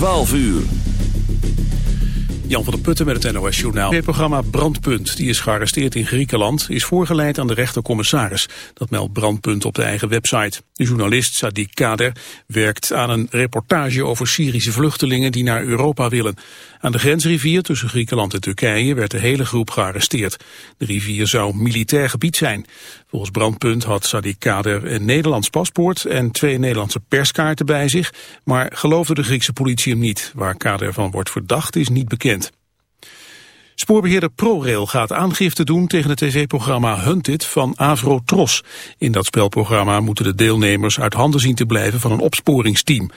12 uur. Jan van der Putten met het NOS-journaal. Het programma Brandpunt, die is gearresteerd in Griekenland, is voorgeleid aan de rechtercommissaris. Dat meldt Brandpunt op de eigen website. De journalist Sadiq Kader werkt aan een reportage over Syrische vluchtelingen die naar Europa willen. Aan de grensrivier tussen Griekenland en Turkije werd de hele groep gearresteerd. De rivier zou militair gebied zijn. Volgens Brandpunt had Sadiq Kader een Nederlands paspoort en twee Nederlandse perskaarten bij zich, maar geloofde de Griekse politie hem niet. Waar Kader van wordt verdacht is niet bekend. Spoorbeheerder ProRail gaat aangifte doen tegen het tv-programma Hunted van Avrotros. In dat spelprogramma moeten de deelnemers uit handen zien te blijven van een opsporingsteam.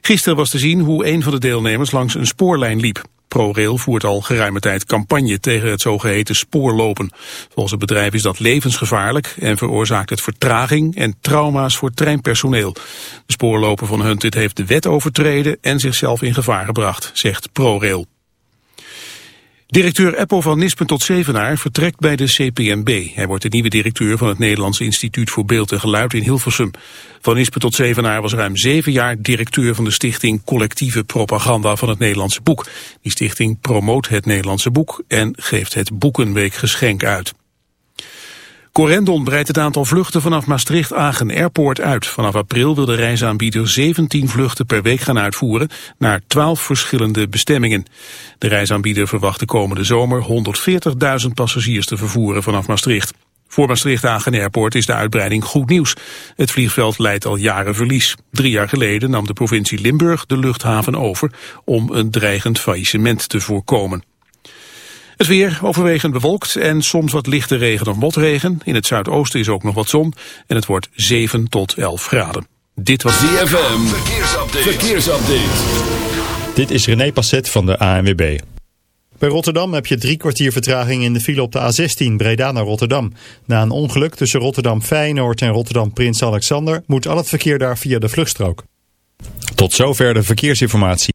Gisteren was te zien hoe een van de deelnemers langs een spoorlijn liep. ProRail voert al geruime tijd campagne tegen het zogeheten spoorlopen. Volgens het bedrijf is dat levensgevaarlijk en veroorzaakt het vertraging en trauma's voor treinpersoneel. De spoorloper van Hunted heeft de wet overtreden en zichzelf in gevaar gebracht, zegt ProRail. Directeur Eppo van Nispen tot Zevenaar vertrekt bij de CPMB. Hij wordt de nieuwe directeur van het Nederlandse Instituut voor Beeld en Geluid in Hilversum. Van Nispen tot Zevenaar was ruim zeven jaar directeur van de stichting Collectieve Propaganda van het Nederlandse Boek. Die stichting promoot het Nederlandse boek en geeft het Boekenweekgeschenk uit. Corendon breidt het aantal vluchten vanaf Maastricht-Agen Airport uit. Vanaf april wil de reisaanbieder 17 vluchten per week gaan uitvoeren naar 12 verschillende bestemmingen. De reisaanbieder verwacht de komende zomer 140.000 passagiers te vervoeren vanaf Maastricht. Voor Maastricht-Agen Airport is de uitbreiding goed nieuws. Het vliegveld leidt al jaren verlies. Drie jaar geleden nam de provincie Limburg de luchthaven over om een dreigend faillissement te voorkomen. Het weer overwegend bewolkt en soms wat lichte regen of motregen. In het zuidoosten is ook nog wat zon en het wordt 7 tot 11 graden. Dit was DFM. Verkeersupdate. Verkeersupdate. Dit is René Passet van de ANWB. Bij Rotterdam heb je drie kwartier vertraging in de file op de A16 Breda naar Rotterdam. Na een ongeluk tussen Rotterdam Feyenoord en Rotterdam Prins Alexander moet al het verkeer daar via de vluchtstrook. Tot zover de verkeersinformatie.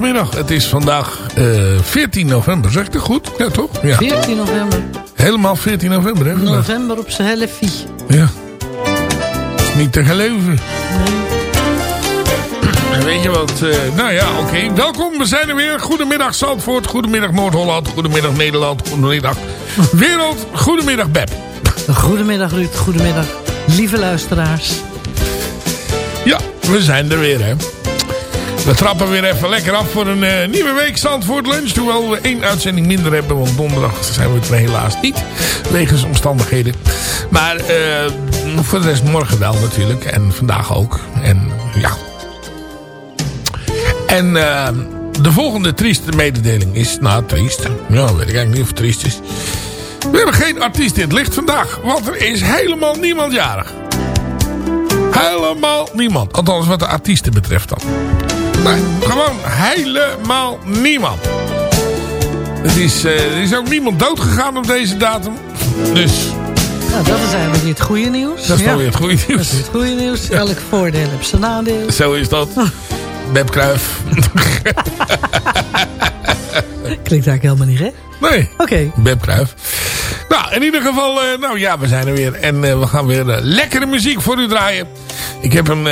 Dinsdagmiddag. Het is vandaag eh 14 november. Zeg ik het goed? Ja, toch? Ja. 14 november. Helemaal 14 november, hè? vandaag? November op zijn helft. Ja. niet te geloven. Weet je wat? Uh, nou ja, oké. Welkom, we zijn er weer. Goedemiddag Zandvoort, goedemiddag Noord-Holland, goedemiddag Nederland, goedemiddag wereld, goedemiddag Beb. Goedemiddag Ruud, goedemiddag lieve luisteraars. Ja, we zijn er weer hè. We trappen weer even lekker af voor een uh, nieuwe week Zandvoort Lunch. Hoewel we één uitzending minder hebben, want donderdag zijn we er helaas niet. Wegens omstandigheden. Maar uh, voor de rest morgen wel natuurlijk. En vandaag ook. En ja. En uh, de volgende trieste mededeling is... Nou, triest. Ja, weet ik eigenlijk niet of het triest is. We hebben geen artiest in het licht vandaag. Want er is helemaal niemand jarig. Helemaal niemand. Althans wat de artiesten betreft dan. Nee, gewoon helemaal niemand. Het is, uh, er is ook niemand doodgegaan op deze datum. Dus... Nou, dat is eigenlijk het goede nieuws. Dat is ja. weer het goede nieuws. Dat is het goede nieuws. Elk voordeel heeft zijn nadeel. Zo is dat. Beb Kruif. Klinkt eigenlijk helemaal niet, hè? Nee. Oké. Okay. Beb Kruif. Nou, in ieder geval, uh, nou ja, we zijn er weer. En uh, we gaan weer lekkere muziek voor u draaien. Ik heb een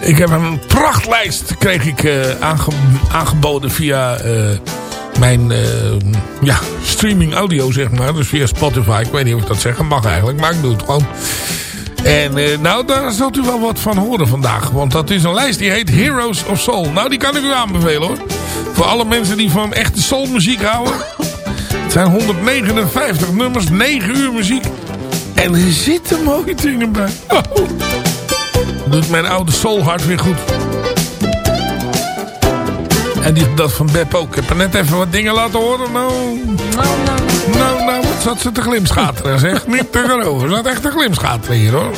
ik heb een prachtlijst kreeg ik aange aangeboden via uh, mijn uh, ja, streaming audio, zeg maar. Dus via Spotify. Ik weet niet of ik dat zeggen mag eigenlijk, maar ik doe het gewoon. En nou, daar zult u wel wat van horen vandaag. Want dat is een lijst die heet Heroes of Soul. Nou, die kan ik u aanbevelen hoor. Voor alle mensen die van echte soulmuziek houden. Het zijn 159 nummers, 9 uur muziek. En er zitten mooie dingen bij. Oh doet mijn oude soulhart weer goed. En die, dat van Beb ook. Ik heb er net even wat dingen laten horen. Nou, nou, nou, nou, nou wat zat ze te glimschateren zeg. Niet te geloven. Ze zat echt te glimschateren hier hoor.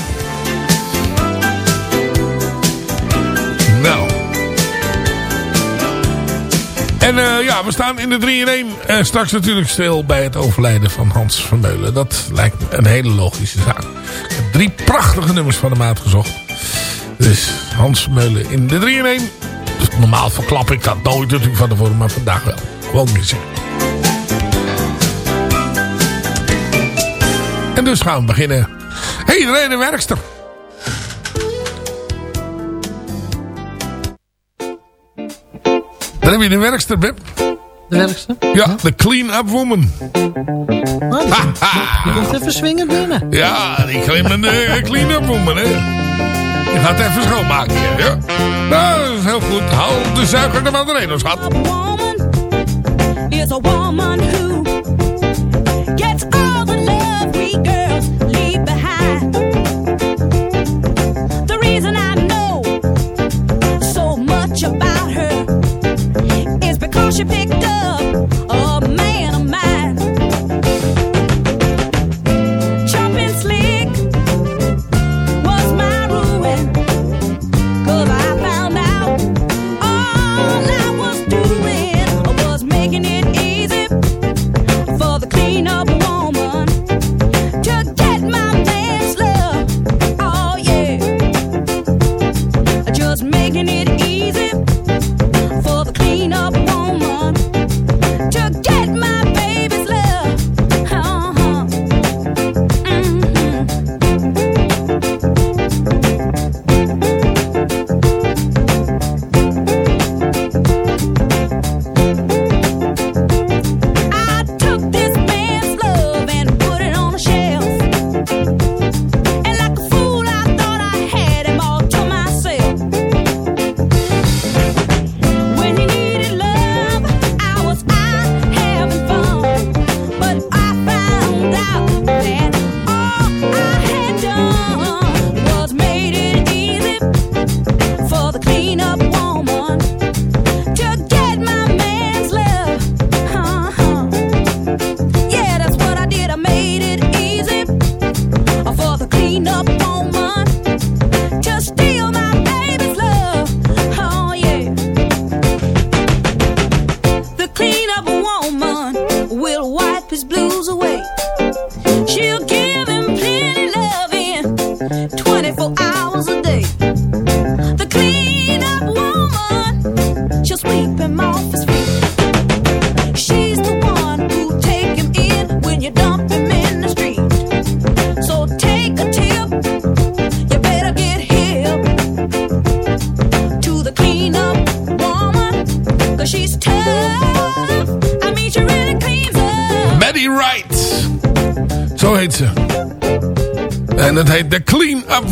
En uh, ja, we staan in de 3 in 1 uh, straks natuurlijk stil bij het overlijden van Hans Vermeulen. Dat lijkt me een hele logische zaak. Ik heb drie prachtige nummers van hem uitgezocht. Dus Hans Meulen in de 3 in 1. Dus normaal verklap ik dat nooit natuurlijk van tevoren, maar vandaag wel. Gewoon muziek. En dus gaan we beginnen. Hey, een werkster. Daar heb je de werkster, Bib. De werkster? Ja, de clean-up woman. Ah, die, komt even swingen binnen. Ja, die clean-up woman, hè. Je gaat even schoonmaken hier, ja? Nou, dat is heel goed. Haal de zuiger er maar doorheen, schat. A woman is a woman who gets all the is because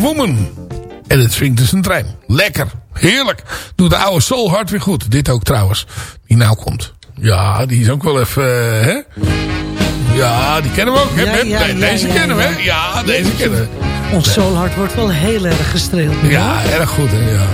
Woman. En het swingt dus een trein. Lekker. Heerlijk. Doet de oude soul hard weer goed. Dit ook trouwens. Die nou komt. Ja, die is ook wel even... Uh, hè? Ja, die kennen we ook. Hè? Ja, ja, Nee, ja, deze kennen we. ja. hè? Ja, deze kennen we. Ons soulhart wordt wel heel erg gestreeld. Ja, erg goed. Hè? Ja.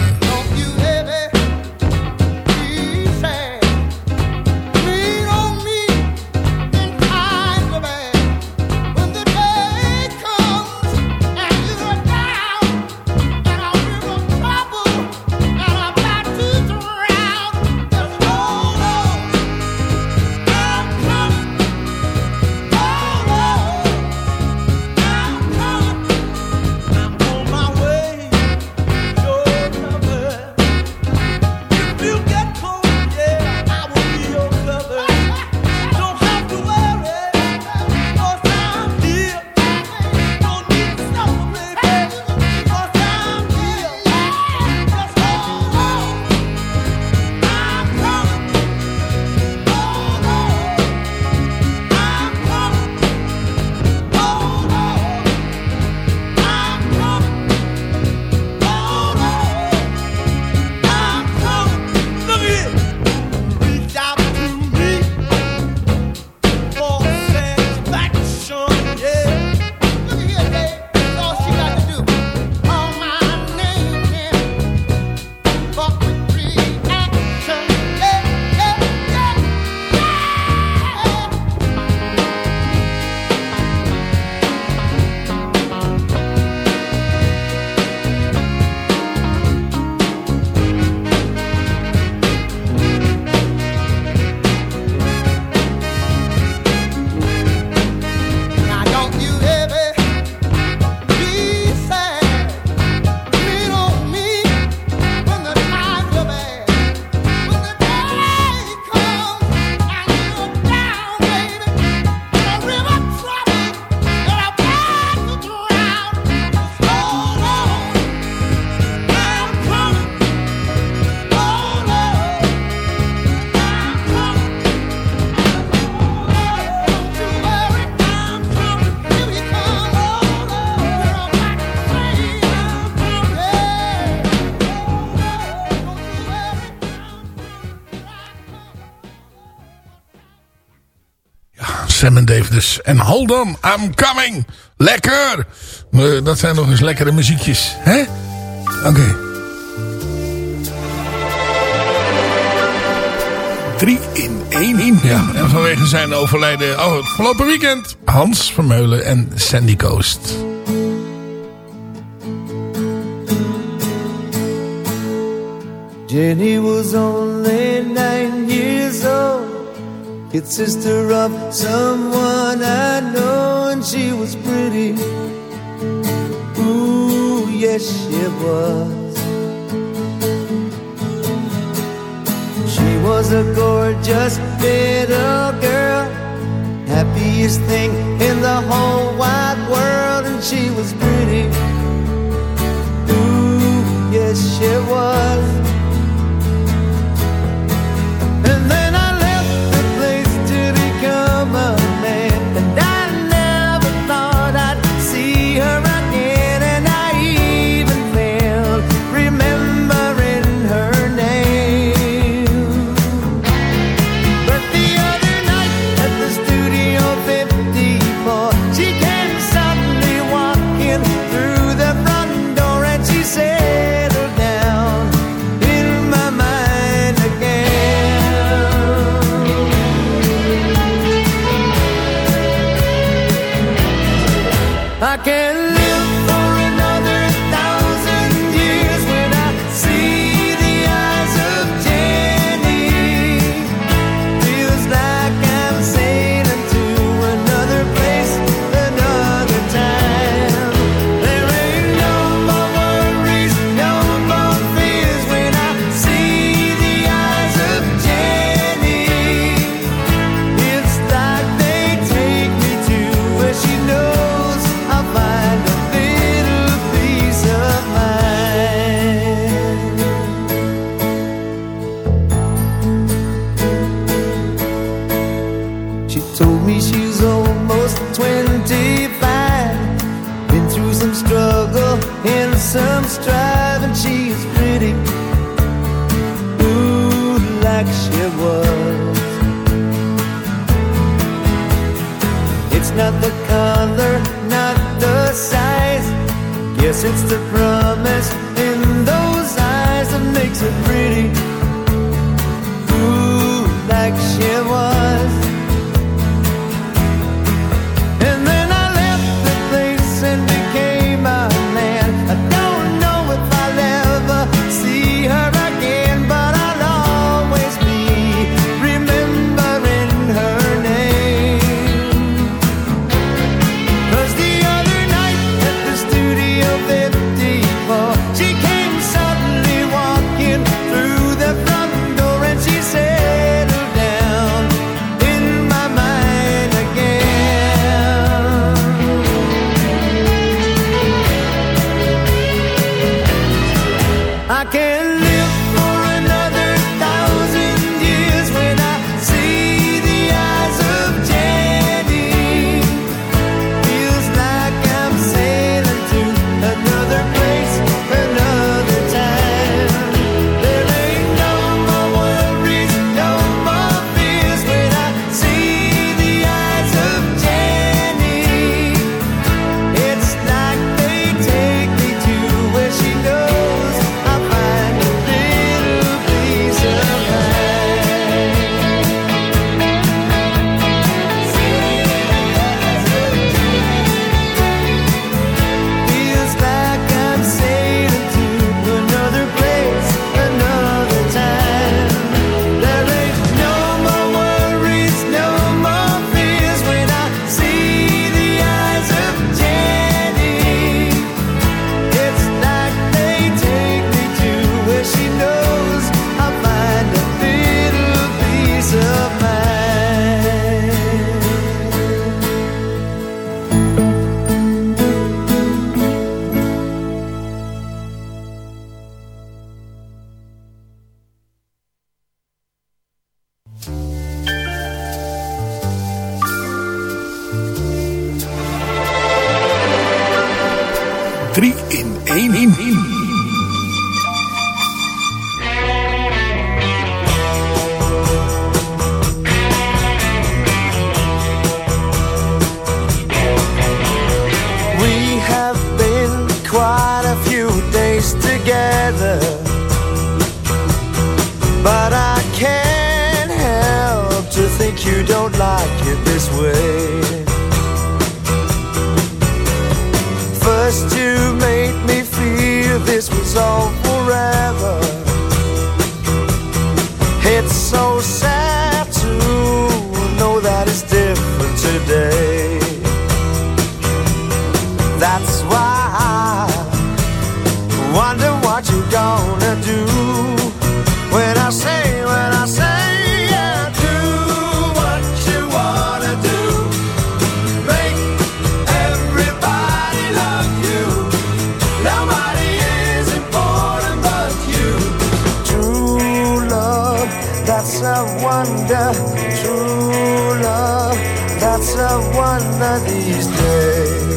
En dus. Hold on, I'm coming. Lekker. Eh, dat zijn nog eens lekkere muziekjes. hè? Oké. Drie in één. Ja, en vanwege zijn overlijden oh, het afgelopen weekend. Hans Vermeulen en Sandy Coast. Jenny was only nine years kid sister of someone I know, and she was pretty. Ooh, yes, she was. She was a gorgeous little girl, happiest thing in the whole wide world, and she was pretty. Ooh, yes, she was. true love, that's love one of these days.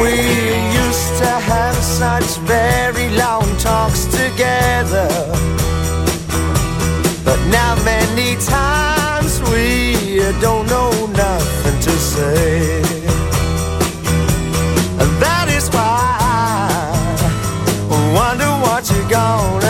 We used to have such very long talks together, but now many times we don't know nothing to say.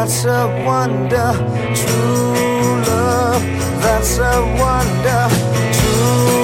that's a wonder. True love, that's a wonder. True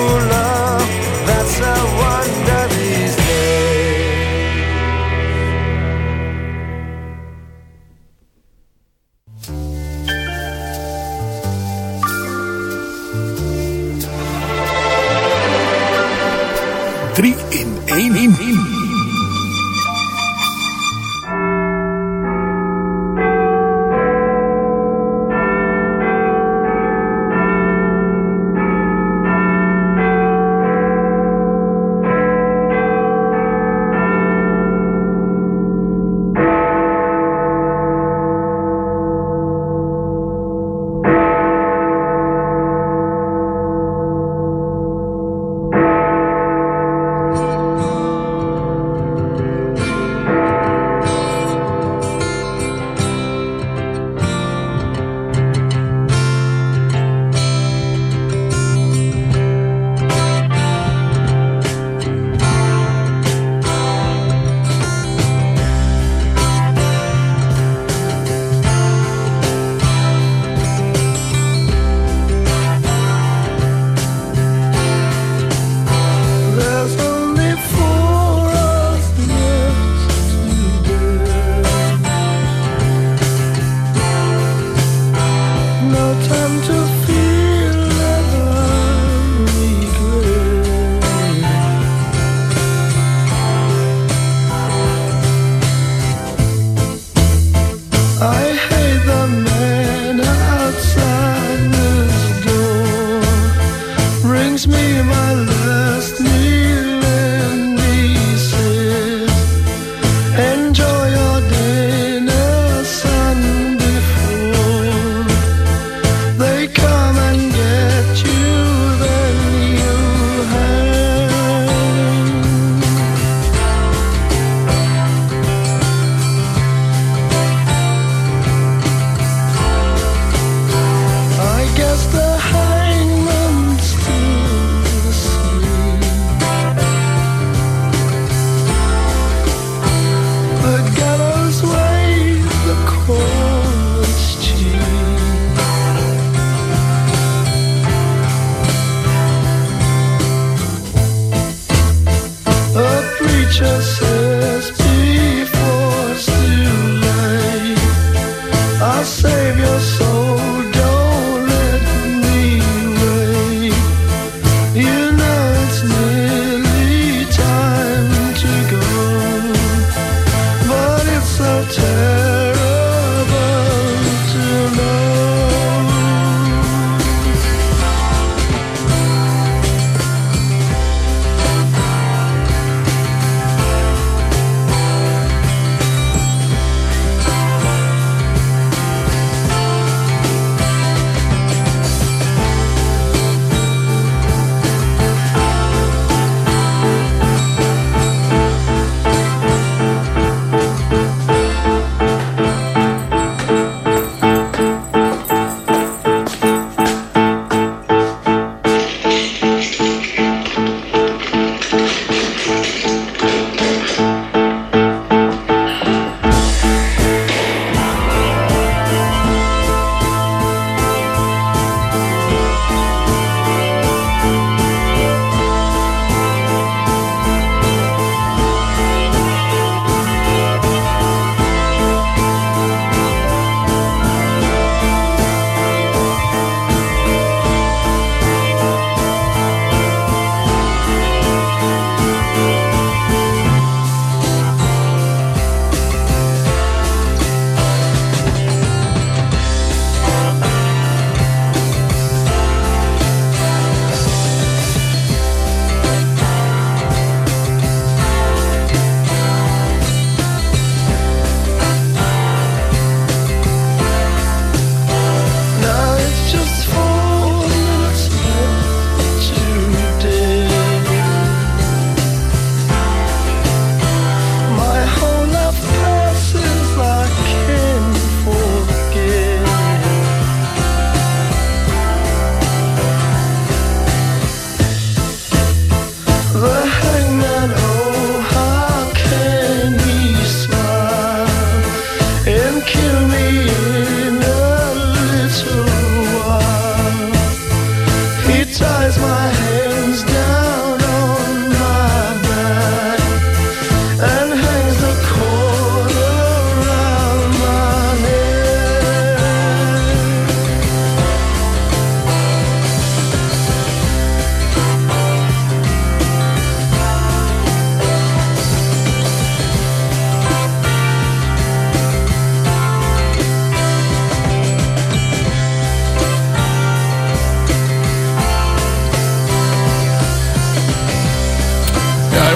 brings me my love.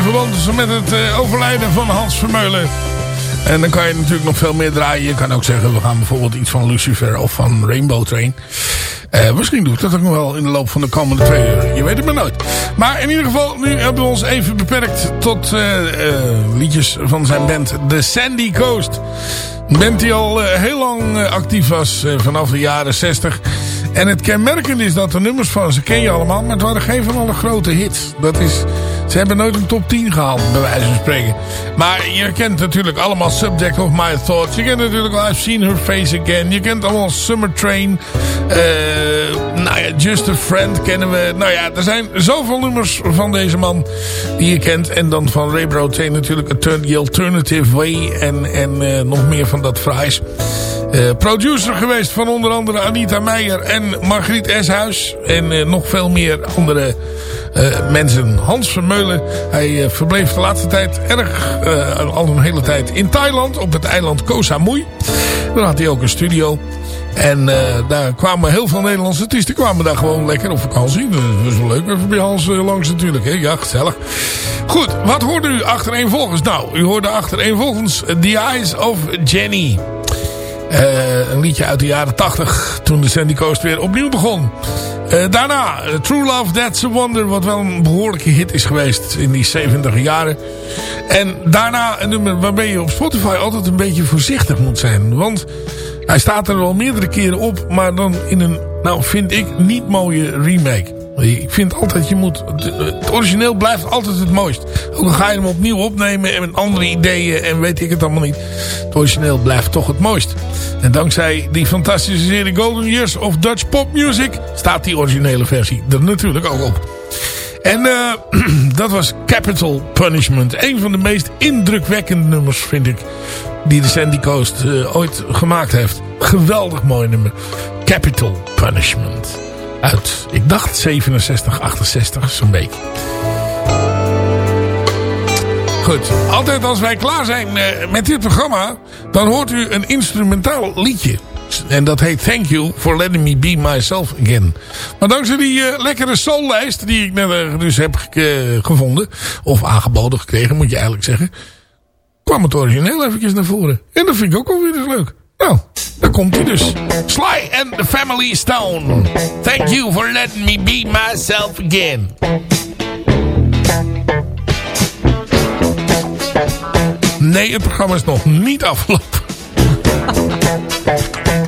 In verband dus met het eh, overlijden van Hans Vermeulen. En dan kan je natuurlijk nog veel meer draaien. Je kan ook zeggen, we gaan bijvoorbeeld iets van Lucifer of van Rainbow Train. Eh, misschien doe ik dat ook nog wel in de loop van de komende twee uur. Je weet het maar nooit. Maar in ieder geval, nu hebben we ons even beperkt tot eh, eh, liedjes van zijn band The Sandy Coast. Een band die al eh, heel lang eh, actief was, eh, vanaf de jaren 60. En het kenmerkende is dat de nummers van ze ken je allemaal, maar het waren geen van alle grote hits. Dat is, ze hebben nooit een top 10 gehaald, bij wijze van spreken. Maar je kent natuurlijk allemaal Subject of My Thoughts. Je kent natuurlijk I've Seen Her Face Again. Je kent allemaal Summer Train. eh nou ja, Just a Friend kennen we. Nou ja, er zijn zoveel nummers van deze man die je kent. En dan van Ray Broadway natuurlijk The Alternative Way. En, en eh, nog meer van dat fraais. Eh, producer geweest van onder andere Anita Meijer en Margriet Eshuis. En eh, nog veel meer andere eh, mensen. Hans Vermeulen, hij verbleef de laatste tijd erg, al een hele tijd in Thailand. Op het eiland Koh Samui. Daar had hij ook een studio. En daar kwamen heel veel Nederlandse artiesten kwamen daar gewoon lekker op vakantie. Dat was wel leuk even bij Hans langs natuurlijk. Hè? Ja, gezellig. Goed, wat hoorde u achtereenvolgens? Nou, u hoorde achtereenvolgens The Eyes of Jenny. Eh, een liedje uit de jaren 80. Toen de Sandy Coast weer opnieuw begon. Eh, daarna eh, True Love, That's a Wonder. Wat wel een behoorlijke hit is geweest in die 70 jaren. En daarna een nummer waarmee je op Spotify altijd een beetje voorzichtig moet zijn. Want hij staat er al meerdere keren op. Maar dan in een, nou vind ik, niet mooie remake. Ik vind altijd, je moet, het- origineel blijft altijd het mooist. Ook al ga je hem opnieuw opnemen en met andere ideeën en weet ik het allemaal niet. Het origineel blijft toch het mooist. En dankzij die fantastische serie Golden Years of Dutch Pop Music staat die originele versie er natuurlijk ook op. En eh, dat was Capital Punishment. Een van de meest indrukwekkende nummers vind ik die de Sandy Coast eh, ooit gemaakt heeft. Geweldig mooi nummer. Capital Punishment. Uit, ik dacht 67, 68, zo'n beetje. Goed, altijd als wij klaar zijn eh, met dit programma... dan hoort u een instrumentaal liedje. En dat heet Thank You for Letting Me Be Myself Again. Maar dankzij die eh, lekkere soullijst die ik net eh, dus heb gevonden... of aangeboden gekregen, moet je eigenlijk zeggen... kwam het origineel eventjes naar voren. En dat vind ik ook wel weer eens leuk. Nou, daar komt hij dus. Sly and the Family Stone. Thank you for letting me be myself again. Nee, het programma is nog niet afgelopen.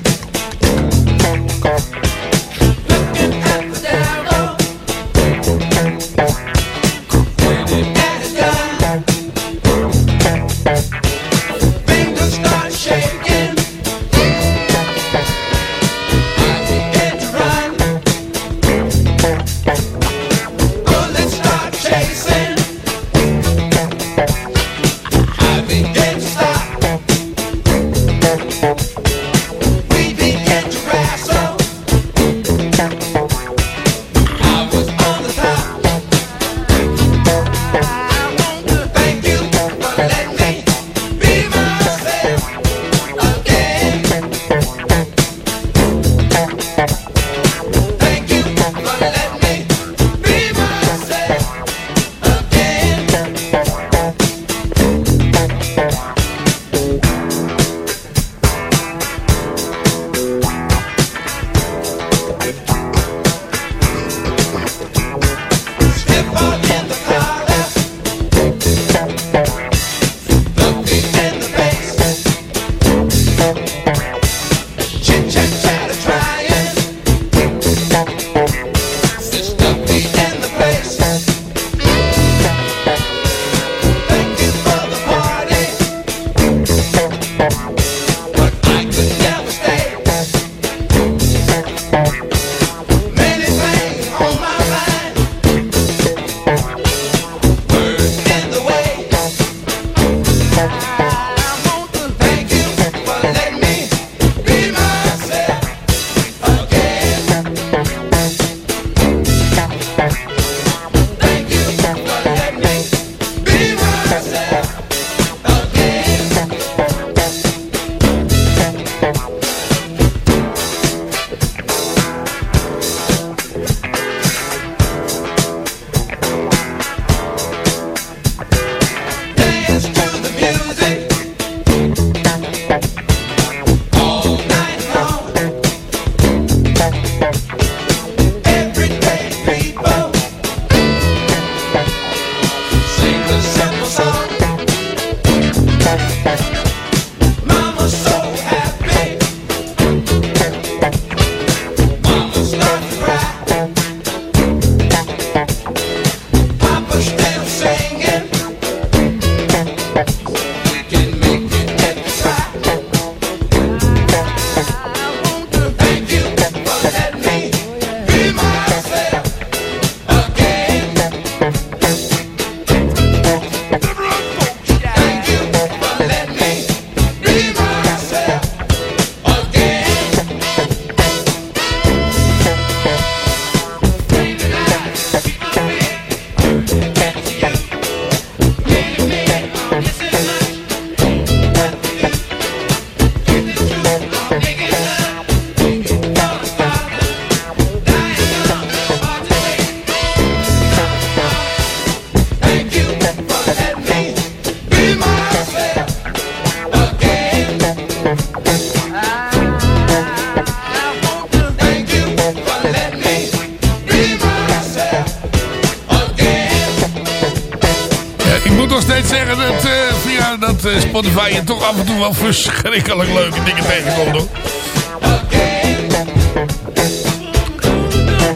verschrikkelijk leuke dingen tegenkomt hoor.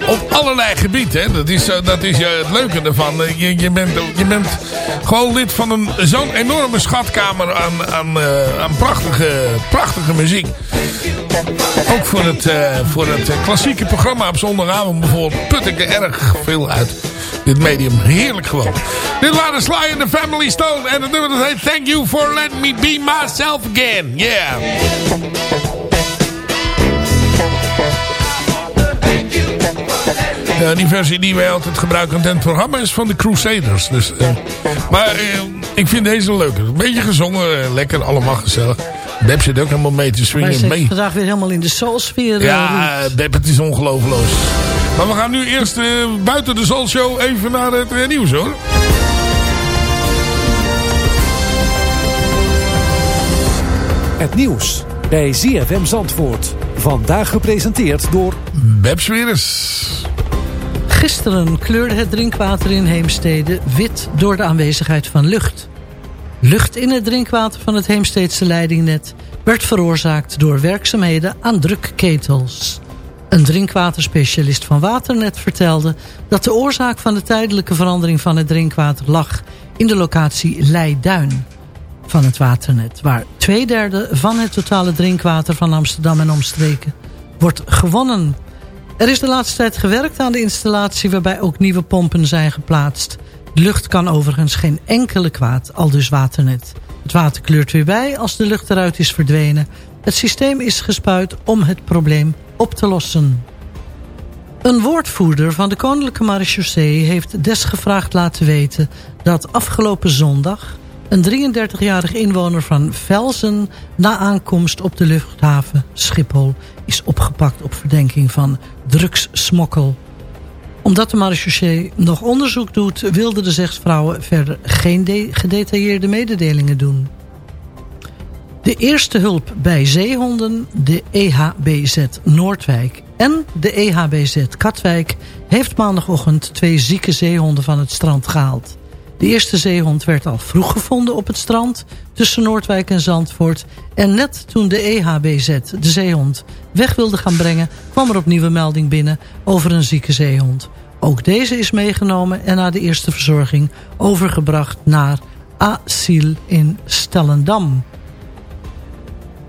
Op allerlei gebieden, hè. Dat is, eh, dat is eh, het leuke ervan. Eh, Je, je, bent, je bent gewoon lid van zo'n enorme schatkamer aan, aan, aan prachtige, prachtige muziek. Ook voor het, voor het klassieke programma op zondagavond bijvoorbeeld put ik er erg veel uit. Dit medium, heerlijk gewoon. Dit waren Sly and the Family Stone en het nummer dat heet Thank You for Letting Me Be Myself Again. Yeah. Ja, die versie die wij altijd gebruiken in het programma is van de Crusaders. Dus, eh, maar eh, ik vind deze leuker. Een beetje gezongen, eh, lekker, allemaal gezellig. Beb zit ook helemaal mee te Wij swingen. zitten Mee. vandaag weer helemaal in de soulsfeer. Ja, Beb, het is ongelooflijk. Maar we gaan nu eerst eh, buiten de Soul Show even naar het eh, nieuws hoor. Het nieuws bij ZFM Zandvoort. Vandaag gepresenteerd door... Beb Sweres. Gisteren kleurde het drinkwater in Heemstede wit door de aanwezigheid van lucht. Lucht in het drinkwater van het Heemsteedse leidingnet werd veroorzaakt door werkzaamheden aan drukketels. Een drinkwaterspecialist van Waternet vertelde dat de oorzaak van de tijdelijke verandering van het drinkwater lag in de locatie Leiduin van het waternet, waar twee derde van het totale drinkwater van Amsterdam en omstreken wordt gewonnen. Er is de laatste tijd gewerkt aan de installatie waarbij ook nieuwe pompen zijn geplaatst. De lucht kan overigens geen enkele kwaad, al dus waternet. Het water kleurt weer bij als de lucht eruit is verdwenen. Het systeem is gespuit om het probleem op te lossen. Een woordvoerder van de Koninklijke Marechaussee heeft desgevraagd laten weten dat afgelopen zondag een 33-jarig inwoner van Velzen na aankomst op de luchthaven Schiphol is opgepakt op verdenking van drugssmokkel. Omdat de marechaussee nog onderzoek doet, wilde de zegsvrouwen verder geen de- gedetailleerde mededelingen doen. De eerste hulp bij zeehonden, de EHBZ Noordwijk en de EHBZ Katwijk... heeft maandagochtend twee zieke zeehonden van het strand gehaald. De eerste zeehond werd al vroeg gevonden op het strand tussen Noordwijk en Zandvoort. En net toen de EHBZ de zeehond weg wilde gaan brengen... kwam er opnieuw een melding binnen over een zieke zeehond. Ook deze is meegenomen en na de eerste verzorging overgebracht naar Asiel in Stellendam.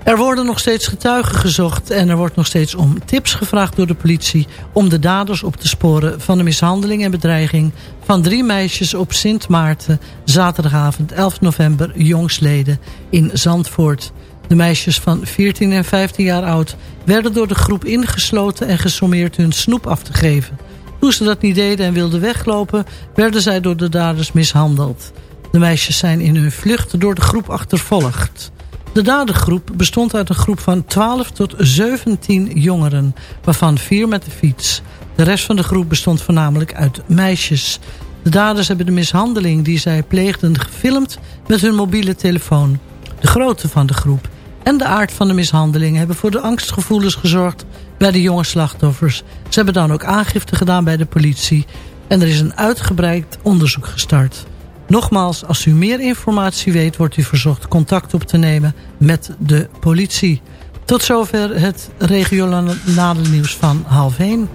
Er worden nog steeds getuigen gezocht en er wordt nog steeds om tips gevraagd door de politie om de daders op te sporen van de mishandeling en bedreiging van drie meisjes op Sint Maarten, zaterdagavond 11 november, jongsleden in Zandvoort. De meisjes van 14 en 15 jaar oud werden door de groep ingesloten en gesommeerd hun snoep af te geven. Toen ze dat niet deden en wilden weglopen, werden zij door de daders mishandeld. De meisjes zijn in hun vlucht door de groep achtervolgd. De dadergroep bestond uit een groep van 12 tot 17 jongeren, waarvan vier met de fiets. De rest van de groep bestond voornamelijk uit meisjes. De daders hebben de mishandeling die zij pleegden gefilmd met hun mobiele telefoon. De grootte van de groep en de aard van de mishandeling hebben voor de angstgevoelens gezorgd bij de jonge slachtoffers. Ze hebben dan ook aangifte gedaan bij de politie en er is een uitgebreid onderzoek gestart. Nogmaals, als u meer informatie weet, wordt u verzocht contact op te nemen met de politie. Tot zover het regionale nieuws van half 1.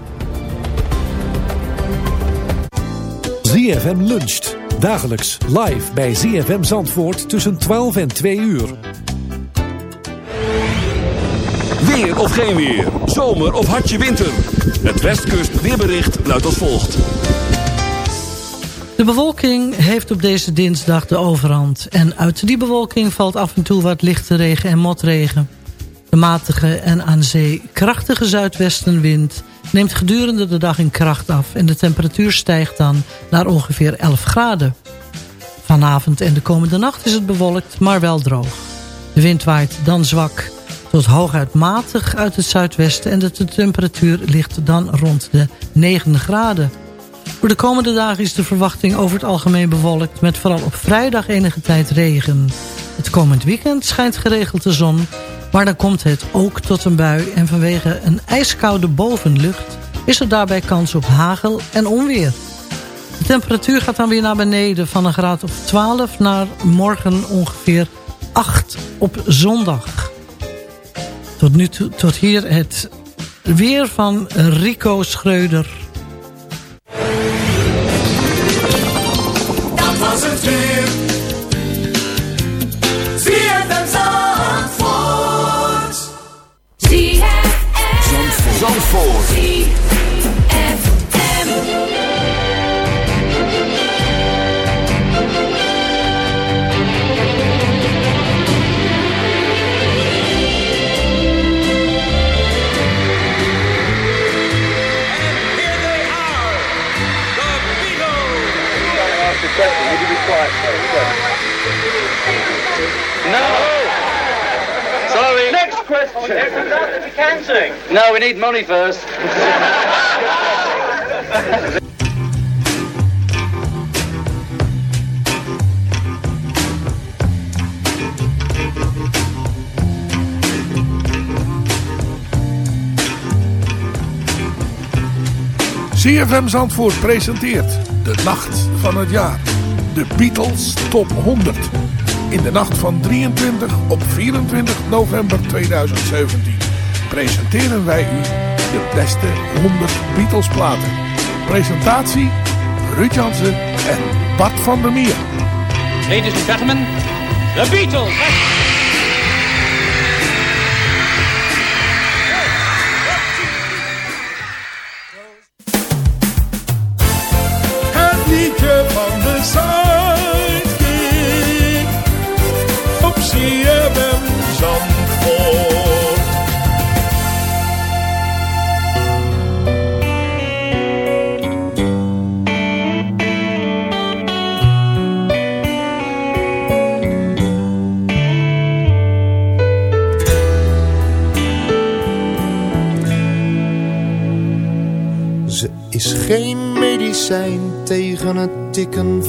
ZFM luncht. Dagelijks live bij ZFM Zandvoort tussen 12 en 2 uur. Weer of geen weer. Zomer of hartje winter. Het Westkust weerbericht luidt als volgt. De bewolking heeft op deze dinsdag de overhand. En uit die bewolking valt af en toe wat lichte regen en motregen. De matige en aan zee krachtige zuidwestenwind neemt gedurende de dag in kracht af... en de temperatuur stijgt dan naar ongeveer 11 graden. Vanavond en de komende nacht is het bewolkt, maar wel droog. De wind waait dan zwak tot hooguit matig uit het zuidwesten... en de temperatuur ligt dan rond de 9 graden. Voor de komende dagen is de verwachting over het algemeen bewolkt... met vooral op vrijdag enige tijd regen. Het komend weekend schijnt geregeld de zon... maar dan komt het ook tot een bui... en vanwege een ijskoude bovenlucht... is er daarbij kans op hagel en onweer. De temperatuur gaat dan weer naar beneden van een graad of 12 naar morgen ongeveer 8 op zondag. Tot nu toe, tot hier het weer van Rico Schreuder. Sorry. Next question. you can sing. No, we need money first. CFM Zandvoort presenteert De Nacht van het Jaar. De Beatles Top 100. In de nacht van 23 op 24 november 2017 presenteren wij u de beste 100 Beatles platen. Presentatie Ruud Jansen en Bart van der Meer. Ladies and gentlemen, the Beatles.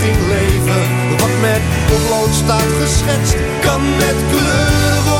Wat met potlood staat geschetst, kan met kleur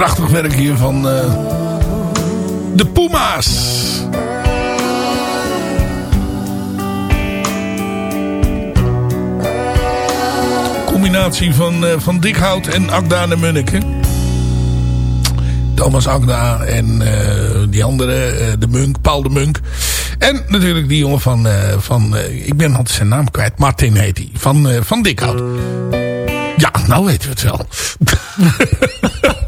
Prachtig werk hier van eh, de Puma's. Combinatie van, eh, van Dikhout en Agda de Munneke. Thomas Agda en eh, die andere, de Munk, Paul de Munk. En natuurlijk die jongen van, van ik ben altijd zijn naam kwijt, Martin heet hij, van, van Dikhout. Ja, nou weten we het wel.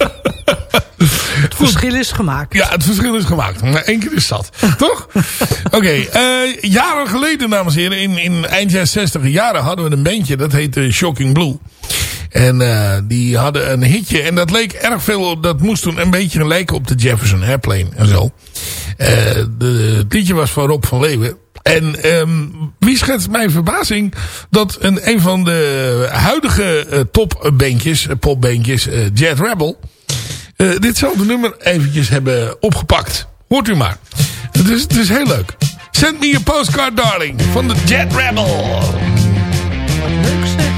Het verschil is gemaakt. Ja, het verschil is gemaakt. Maar één keer is zat. Toch? Oké. eh, jaren geleden, dames en heren. In, in eind jaren 60 jaren hadden we een bandje. Dat heette Shocking Blue. En eh, die hadden een hitje. En dat leek erg veel op. Dat moest toen een beetje lijken op de Jefferson Airplane. En zo. Eh, de, het liedje was van Rob van Leeuwen. En ehm, wie schetst mijn verbazing dat een, een van de huidige eh, topbandjes, popbandjes, Jet Rebel, eh, ditzelfde nummer eventjes hebben opgepakt. Hoort u maar. Het is, het is heel leuk. Send me a postcard, darling, van de Jet Rebel. Leuk zeg.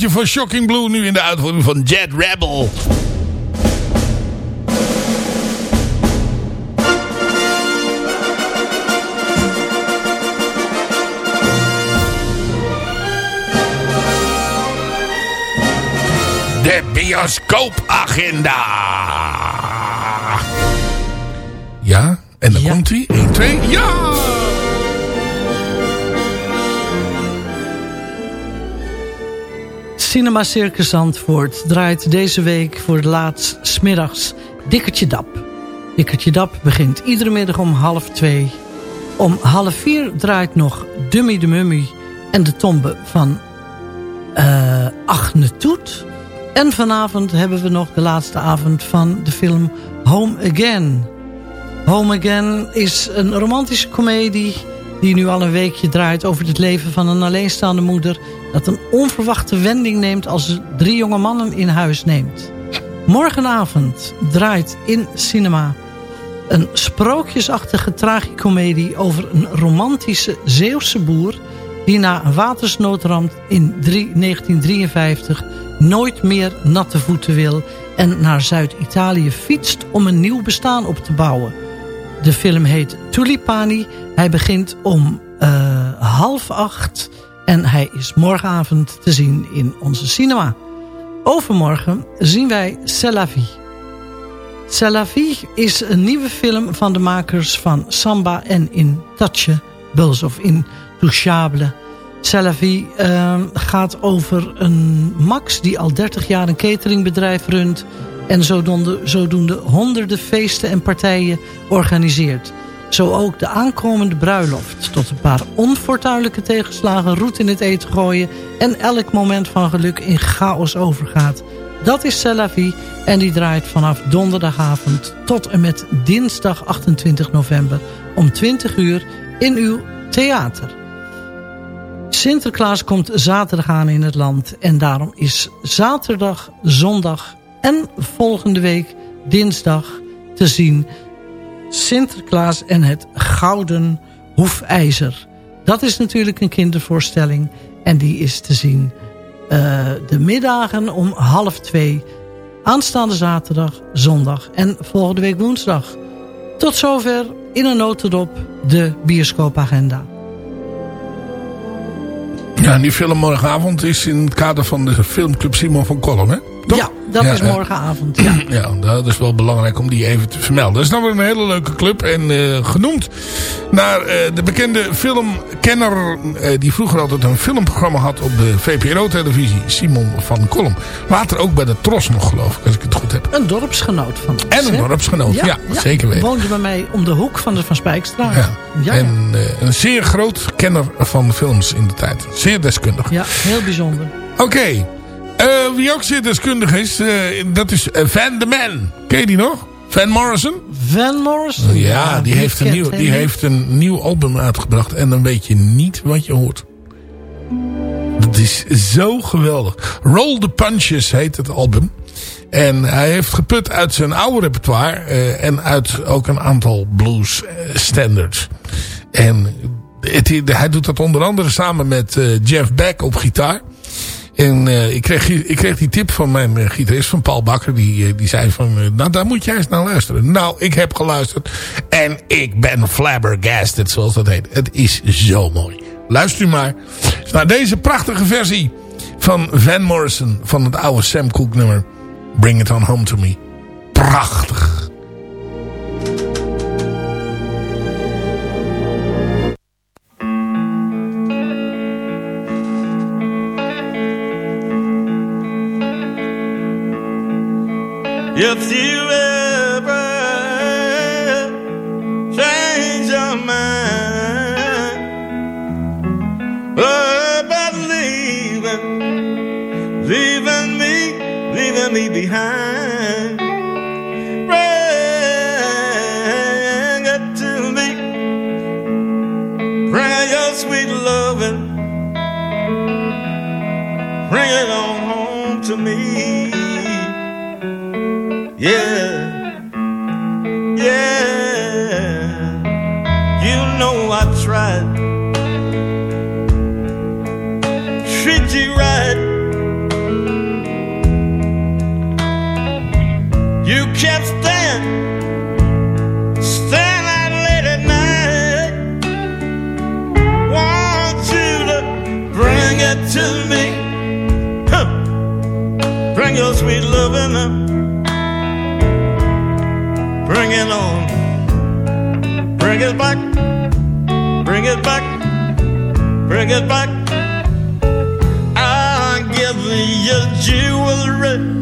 Heetje van Shocking Blue. Nu in de uitvoering van Jet Rebel. de bioscoopagenda. Ja, en dan komt hij. 1, 2, ja! Cinema Circus Zandvoort draait deze week voor de laatst smiddags Dikkertje Dap. Dikkertje Dap begint iedere middag om half twee. Om half vier draait nog Dummy de Mummy en de tombe van eh Agne Toet. En vanavond hebben we nog de laatste avond van de film Home Again. Home Again is een romantische komedie die nu al een weekje draait over het leven van een alleenstaande moeder... dat een onverwachte wending neemt als drie jonge mannen in huis neemt. Morgenavond draait in cinema een sprookjesachtige tragicomedie... over een romantische Zeeuwse boer... die na een watersnoodramp in drie- 1953 nooit meer natte voeten wil... en naar Zuid-Italië fietst om een nieuw bestaan op te bouwen... De film heet Tulipani. Hij begint om eh, half acht. En hij is morgenavond te zien in onze cinema. Overmorgen zien wij C'est la. C'est is een nieuwe film van de makers van Samba en Intouchables of Intouchable. C'est la vie eh, gaat over een Max die al 30 jaar een cateringbedrijf runt en zodoende, zodoende honderden feesten en partijen organiseert. Zo ook de aankomende bruiloft tot een paar onfortuinlijke tegenslagen roet in het eten gooien en elk moment van geluk in chaos overgaat. Dat is C'est la vie en die draait vanaf donderdagavond tot en met dinsdag 28 november om 20 uur in uw theater. Sinterklaas komt zaterdag aan in het land en daarom is zaterdag, zondag en volgende week dinsdag te zien Sinterklaas en het Gouden Hoefijzer. Dat is natuurlijk een kindervoorstelling en die is te zien eh, de middagen om half twee. Aanstaande zaterdag, zondag en volgende week woensdag. Tot zover in een notendop de bioscoopagenda. Ja, en die film morgenavond is in het kader van de filmclub Simon van Kolm, hè? Toch? Ja, dat Ja, is morgenavond. Ja. Ja, dat is wel belangrijk om die even te vermelden. Dat is nou weer een hele leuke club. En eh, genoemd naar eh, de bekende filmkenner... eh, die vroeger altijd een filmprogramma had op de VPRO-televisie. Simon van Kolm. Later ook bij de Tros nog, geloof ik, als ik het goed heb. Een dorpsgenoot van ons. En een hè? dorpsgenoot, ja, zeker weten. Woonde bij mij om de hoek van de Van Spijkstraat. Ja. En een zeer groot kenner van films in de tijd. Zeer deskundig. ja, heel bijzonder. Oké. Eh, wie ook zeer deskundig is, eh, dat is eh, Van de Man. Ken je die nog? Van Morrison? Van Morrison? Ja, die, heeft een, nieuw, die heeft een nieuw album uitgebracht. En dan weet je niet wat je hoort. Dat is zo geweldig. Roll the Punches heet het album. En hij heeft geput uit zijn oude repertoire. en uit ook een aantal blues standards. En het, hij doet dat onder andere samen met Jeff Beck op gitaar. En eh, ik, kreeg, ik kreeg die tip van mijn eh, gitarist, van Paul Bakker. Die, eh, die zei van, nou daar moet jij eens naar luisteren. Nou, ik heb geluisterd. En ik ben flabbergasted, zoals dat heet. Het is zo mooi. Luister u maar naar deze prachtige versie van Van Morrison. Van het oude Sam Cooke nummer. Bring it on home to me. Prachtig. If you ever change your mind oh, about leaving, leaving me, leaving me behind, bring it to me, bring your sweet loving, bring it on home to me. Yeah, yeah. You know I tried. Treat you right. You kept staying, staying out late at night. Want you to bring it to me. Huh. Bring Bring your sweet loving. Bring Bring it back. Bring it back. Bring it back. I'll give you jewelry.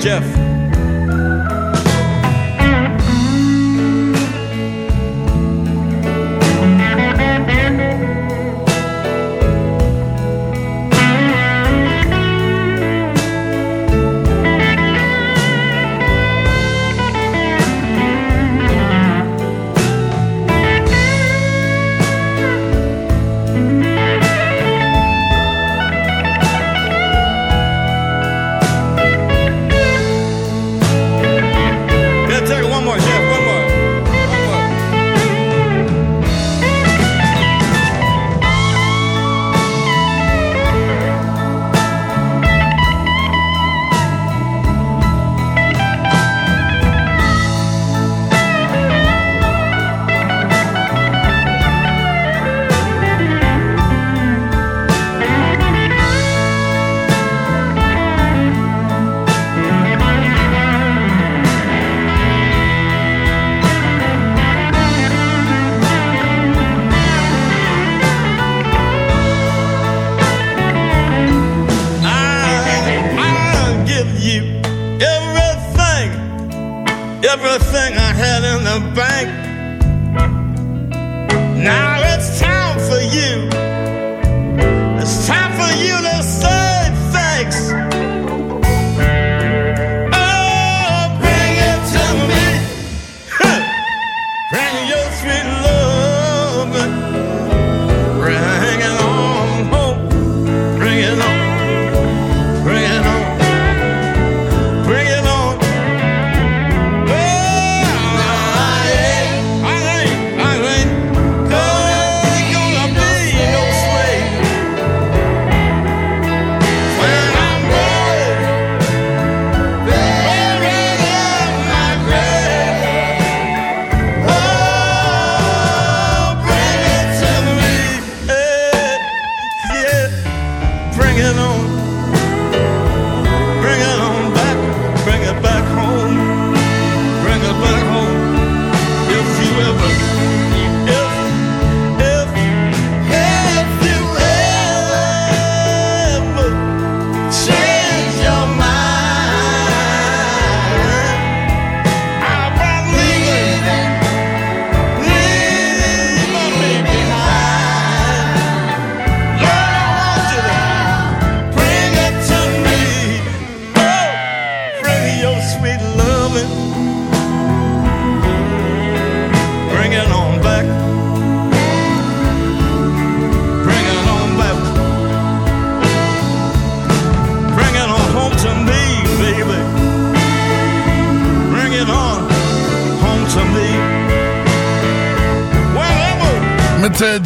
Jeff.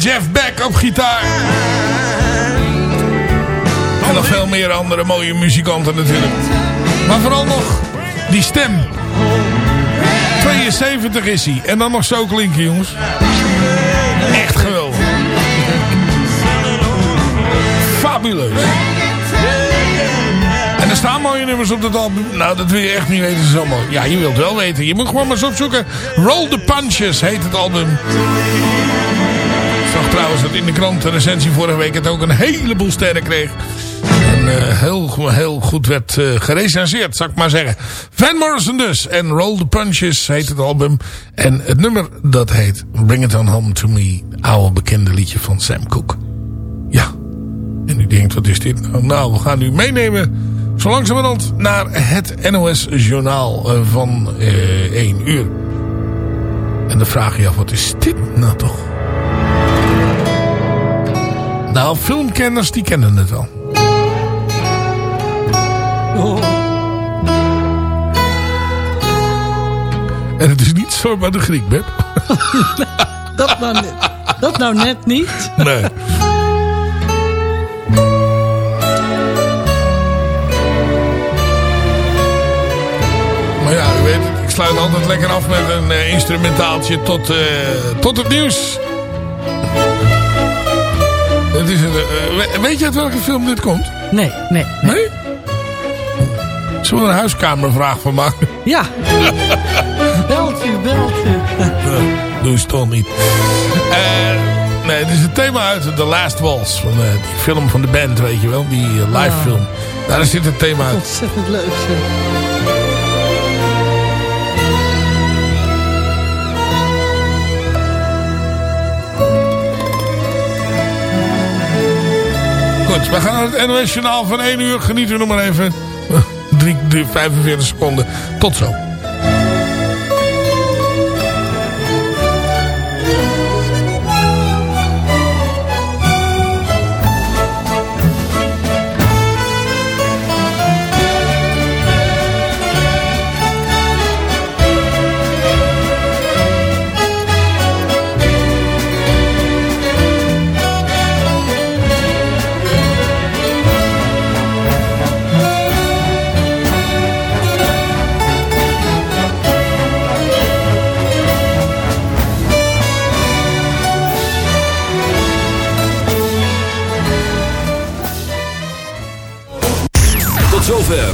Jeff Beck op gitaar. En nog veel meer andere mooie muzikanten natuurlijk. Maar vooral nog die stem. 72 is hij. En dan nog zo klinken jongens. Echt geweldig. Fabuleus. En er staan mooie nummers op dat album. Nou, dat wil je echt niet weten. Zo mooi. Ja, je wilt wel weten. Je moet gewoon maar eens opzoeken. Roll the Punches heet het album. Trouwens dat in de krant de recensie vorige week het ook een heleboel sterren kreeg. En eh, heel, heel goed werd eh, gerecenseerd, zou ik maar zeggen. Van Morrison dus. En Roll the Punches heet het album. En het nummer dat heet Bring It On Home To Me. Oude bekende liedje van Sam Cooke. Ja. En u denkt, wat is dit nou? Nou, we gaan u meenemen zo langzamerhand naar het NOS Journaal eh, van eh 1 uur. En dan vraag je af, wat is dit nou toch? Nou, filmkenners die kennen het wel. Oh. En het is niet zo maar de Griek, Beb. dat, nou, dat nou net niet. Nee. Maar ja, u weet het, ik sluit altijd lekker af met een eh, instrumentaaltje tot, uh, tot het nieuws. Het is een, we- weet je uit welke film dit komt? Nee, nee. Nee? Zullen we een huiskamervraag van maken? Ja. belt u, belt u. Nee, doe ze toch niet. Nee, het is het thema uit The Last Waltz. Van eh, die film van de band, weet je wel. Die eh, live film. Daar zit het thema uit. Ontzettend leuk zeg. Goed, we gaan naar het NOS Journaal van 1 uur. Geniet u nog maar even. 3, 3, 45 seconden. Tot zo.